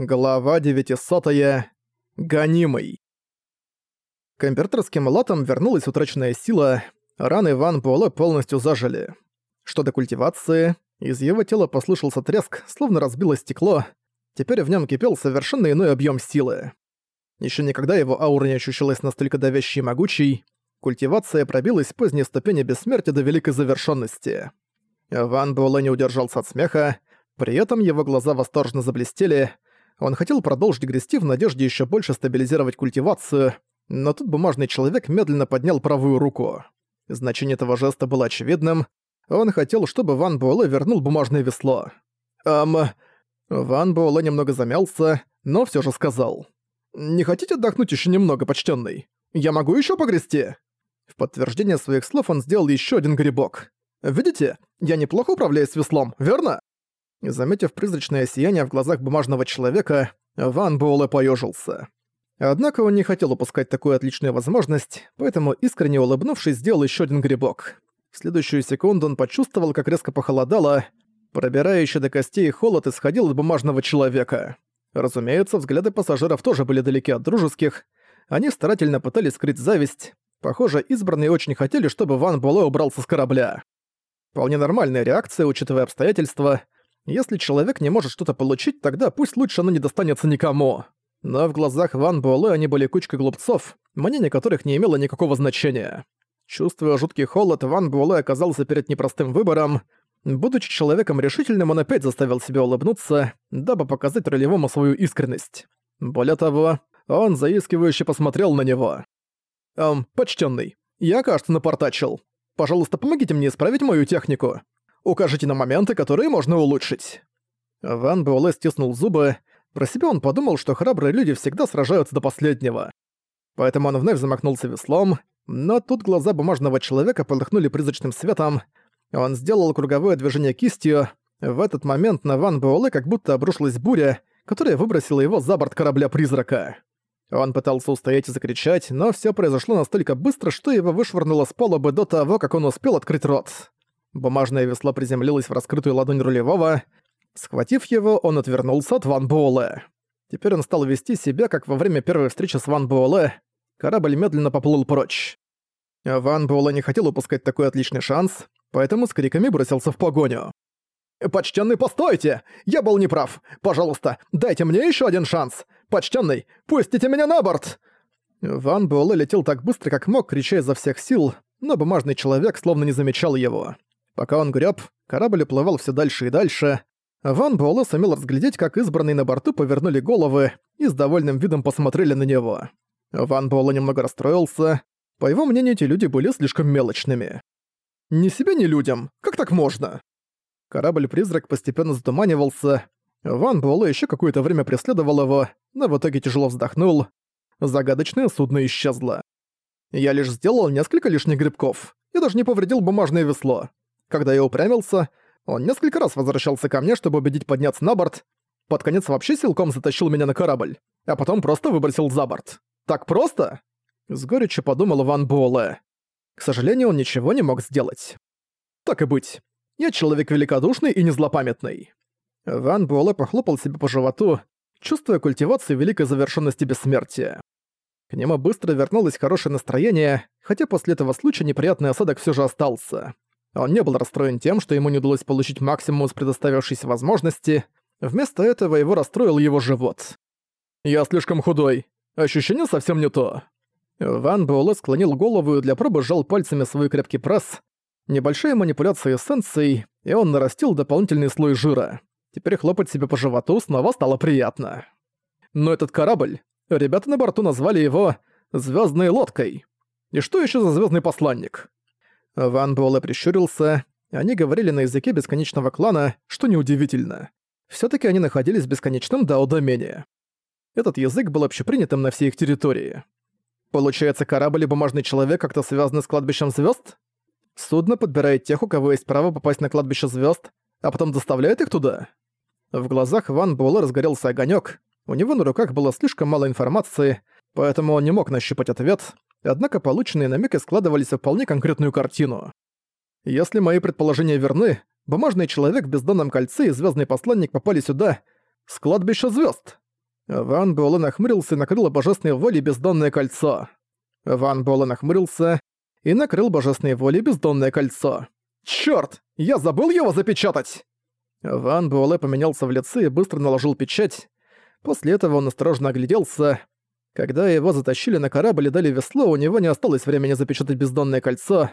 Глава 900. Гонимый. К императорским латам вернулась утраченная сила, раны Ван Буэлэ полностью зажили. Что до культивации, из его тела послышался треск, словно разбилось стекло, теперь в нем кипел совершенно иной объем силы. Еще никогда его аура не ощущалась настолько давящей и могучей, культивация пробилась поздней ступени бессмертия до великой завершенности. Ван Буэлэ не удержался от смеха, при этом его глаза восторженно заблестели, он хотел продолжить грести в надежде еще больше стабилизировать культивацию, но тут бумажный человек медленно поднял правую руку. Значение этого жеста было очевидным. Он хотел, чтобы Ван Буэлэ вернул бумажное весло. «Эм...» Ван Буэлэ немного замялся, но все же сказал. «Не хотите отдохнуть еще немного, почтенный? Я могу еще погрести?» В подтверждение своих слов он сделал еще один грибок. «Видите, я неплохо управляюсь веслом, верно?» Заметив призрачное сияние в глазах бумажного человека, Ван Буэлэ поёжился. Однако он не хотел упускать такую отличную возможность, поэтому искренне улыбнувшись, сделал ещё один грибок. В следующую секунду он почувствовал, как резко похолодало, пробирающий до костей холод исходил от бумажного человека. Разумеется, взгляды пассажиров тоже были далеки от дружеских, они старательно пытались скрыть зависть. Похоже, избранные очень хотели, чтобы Ван Буэлэ убрался с корабля. Вполне нормальная реакция, учитывая обстоятельства — если человек не может что-то получить, тогда пусть лучше оно не достанется никому. Но в глазах Ван Буэлэ они были кучкой глупцов, мнение которых не имело никакого значения. Чувствуя жуткий холод, Ван Буэлэ оказался перед непростым выбором. Будучи человеком решительным, он опять заставил себя улыбнуться, дабы показать ролевому свою искренность. Более того, он заискивающе посмотрел на него. «Эм, почтенный, я, кажется, напортачил. Пожалуйста, помогите мне исправить мою технику. Укажите на моменты, которые можно улучшить». Ван Буэлэ стиснул зубы. Про себя он подумал, что храбрые люди всегда сражаются до последнего. Поэтому он вновь замахнулся веслом, но тут глаза бумажного человека полыхнули призрачным светом. Он сделал круговое движение кистью. В этот момент на Ван Буэлэ как будто обрушилась буря, которая выбросила его за борт корабля-призрака. Он пытался устоять и закричать, но всё произошло настолько быстро, что его вышвырнуло с палубы до того, как он успел открыть рот. Бумажное весло приземлилось в раскрытую ладонь рулевого. Схватив его, он отвернулся от Ван Буэлэ. Теперь он стал вести себя, как во время первой встречи с Ван Буэлэ. Корабль медленно поплыл прочь. Ван Буэлэ не хотел упускать такой отличный шанс, поэтому с криками бросился в погоню. «Почтенный, постойте! Я был неправ! Пожалуйста, дайте мне еще один шанс! Почтенный, пустите меня на борт!» Ван Буэлэ летел так быстро, как мог, крича изо всех сил, но бумажный человек словно не замечал его. Пока он греб, корабль уплывал все дальше и дальше. Ван Буэлэ сумел разглядеть, как избранные на борту повернули головы и с довольным видом посмотрели на него. Ван Буэлэ немного расстроился. По его мнению, эти люди были слишком мелочными. «Ни себе, ни людям! Как так можно?» Корабль-призрак постепенно затуманивался. Ван Буэлэ еще какое-то время преследовал его, но в итоге тяжело вздохнул. Загадочное судно исчезло. Я лишь сделал несколько лишних грибков. Я даже не повредил бумажное весло. Когда я упрямился, он несколько раз возвращался ко мне, чтобы убедить подняться на борт. Под конец вообще силком затащил меня на корабль, а потом просто выбросил за борт. Так просто? С горечью подумал Ван Буэлэ. К сожалению, он ничего не мог сделать. Так и быть. Я человек великодушный и незлопамятный. Ван Буэлэ похлопал себе по животу, чувствуя культивацию великой завершенности бессмертия. К нему быстро вернулось хорошее настроение, хотя после этого случая неприятный осадок все же остался. Он не был расстроен тем, что ему не удалось получить максимум из предоставившейся возможности, вместо этого его расстроил его живот. «Я слишком худой. Ощущение совсем не то». Ван Буэлэ склонил голову и для пробы сжал пальцами свой крепкий пресс. Небольшая манипуляция эссенцией, и он нарастил дополнительный слой жира. Теперь хлопать себе по животу снова стало приятно. Но этот корабль, ребята на борту назвали его «звездной лодкой». И что еще за звездный посланник? Ван Буэлэ прищурился. Они говорили на языке бесконечного клана, что неудивительно. все таки они находились в бесконечном дао-домене. Этот язык был общепринятым на всей их территории. Получается, корабль и бумажный человек как-то связаны с кладбищем звезд? Судно подбирает тех, у кого есть право попасть на кладбище звезд, а потом доставляет их туда? В глазах Ван Буэлэ разгорелся огонек. У него на руках было слишком мало информации, поэтому он не мог нащупать ответ, однако полученные намеки складывались в вполне конкретную картину. Если мои предположения верны, бумажный человек в бездонном кольце и звездный посланник попали сюда с кладбища звезд. Ван Буэлэ нахмурился и накрыл божественной волей бездонное кольцо. Ван Буэлэ нахмурился и накрыл божественной волей бездонное кольцо. «Чёрт! Я забыл его запечатать!» Ван Буэлэ поменялся в лице и быстро наложил печать. После этого он осторожно огляделся. Когда его затащили на корабль и дали весло, у него не осталось времени запечатать бездонное кольцо.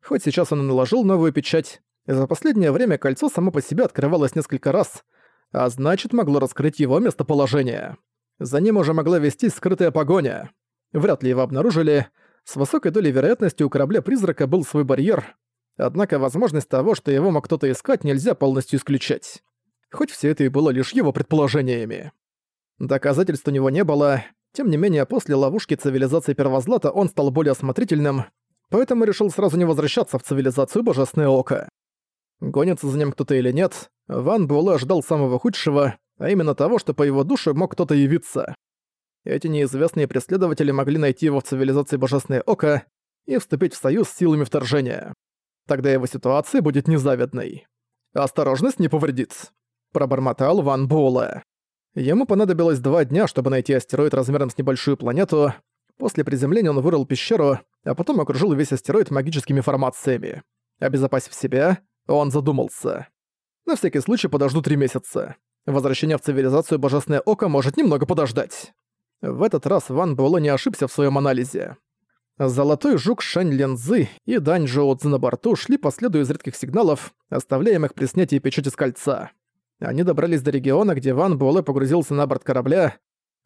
Хоть сейчас он и наложил новую печать, за последнее время кольцо само по себе открывалось несколько раз, а значит могло раскрыть его местоположение. За ним уже могла вестись скрытая погоня. Вряд ли его обнаружили. С высокой долей вероятности у корабля-призрака был свой барьер, однако возможность того, что его мог кто-то искать, нельзя полностью исключать. Хоть все это и было лишь его предположениями. Доказательств у него не было, тем не менее после ловушки цивилизации Первозлата он стал более осмотрительным, поэтому решил сразу не возвращаться в цивилизацию Божественное Око. Гонится за ним кто-то или нет, Ван Буэлэ ожидал самого худшего, а именно того, что по его душе мог кто-то явиться. Эти неизвестные преследователи могли найти его в цивилизации Божественное Око и вступить в союз с силами вторжения. Тогда его ситуация будет незавидной. «Осторожность не повредит», — пробормотал Ван Буэлэ. Ему понадобилось два дня, чтобы найти астероид размером с небольшую планету. После приземления он вырыл пещеру, а потом окружил весь астероид магическими формациями. Обезопасив себя, он задумался. На всякий случай подожду три месяца. Возвращение в цивилизацию Божественное Око может немного подождать. В этот раз Ван Буэлэ не ошибся в своем анализе. Золотой жук Шань Лензы и Дань Жоу на борту шли по следу из редких сигналов, оставляемых при снятии печати с кольца. Они добрались до региона, где Ван Буэлэ погрузился на борт корабля.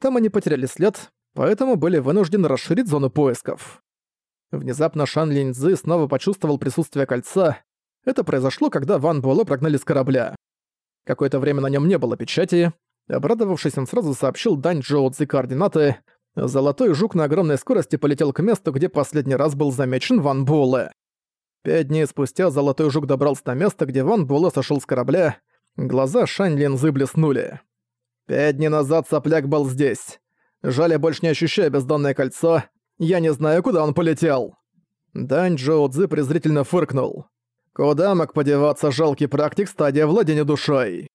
Там они потеряли след, поэтому были вынуждены расширить зону поисков. Внезапно Шан Линьцзы снова почувствовал присутствие кольца, это произошло, когда Ван Буэлэ прогнали с корабля. Какое-то время на нем не было печати. Обрадовавшись, он сразу сообщил Дань Джоу Цзи координаты. Золотой жук на огромной скорости полетел к месту, где последний раз был замечен Ван Буэлэ. Пять дней спустя Золотой жук добрался на место, где Ван Буэлэ сошел с корабля. Глаза Шань Линзы блеснули. «Пять дней назад сопляк был здесь. Жаль, я больше не ощущаю бездонное кольцо. Я не знаю, куда он полетел». Дань Джоу Цзи презрительно фыркнул. Куда мог подеваться жалкий практик стадия владения душой?